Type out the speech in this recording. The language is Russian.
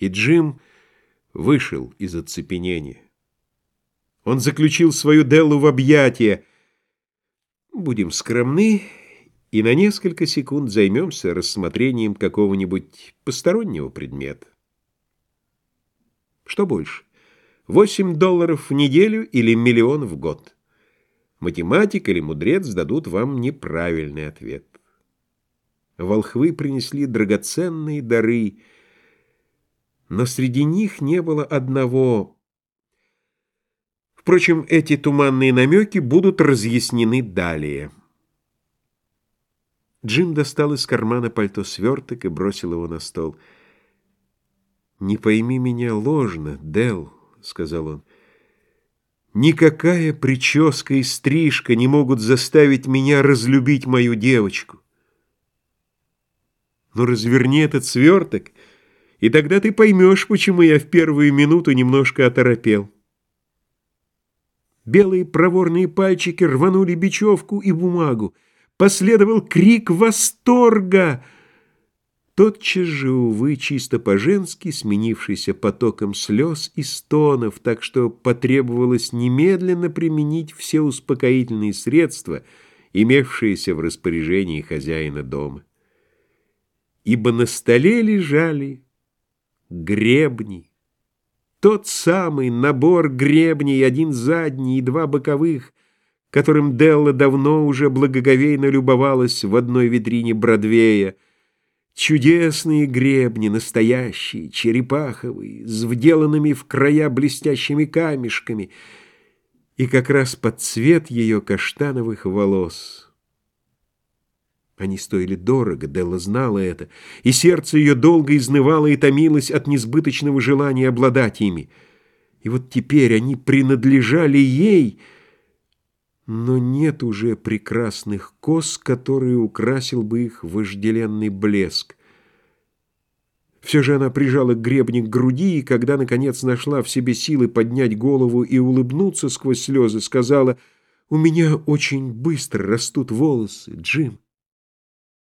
И Джим вышел из оцепенения. Он заключил свою Деллу в объятия. Будем скромны и на несколько секунд займемся рассмотрением какого-нибудь постороннего предмета. Что больше, 8 долларов в неделю или миллион в год? Математик или мудрец дадут вам неправильный ответ. Волхвы принесли драгоценные дары, но среди них не было одного. Впрочем, эти туманные намеки будут разъяснены далее. Джим достал из кармана пальто сверток и бросил его на стол. «Не пойми меня ложно, Дел, сказал он. «Никакая прическа и стрижка не могут заставить меня разлюбить мою девочку. Но разверни этот сверток, и тогда ты поймешь, почему я в первую минуту немножко оторопел». Белые проворные пальчики рванули бечевку и бумагу. Последовал крик восторга. Тотчас же, увы, чисто по-женски, сменившийся потоком слез и стонов, так что потребовалось немедленно применить все успокоительные средства, имевшиеся в распоряжении хозяина дома. Ибо на столе лежали гребни, тот самый набор гребней, один задний и два боковых, которым Делла давно уже благоговейно любовалась в одной витрине Бродвея. Чудесные гребни, настоящие, черепаховые, с вделанными в края блестящими камешками, и как раз под цвет ее каштановых волос. Они стоили дорого, Делла знала это, и сердце ее долго изнывало и томилось от несбыточного желания обладать ими. И вот теперь они принадлежали ей — но нет уже прекрасных кос, которые украсил бы их вожделенный блеск. Все же она прижала гребник к груди, и когда, наконец, нашла в себе силы поднять голову и улыбнуться сквозь слезы, сказала, «У меня очень быстро растут волосы, Джим».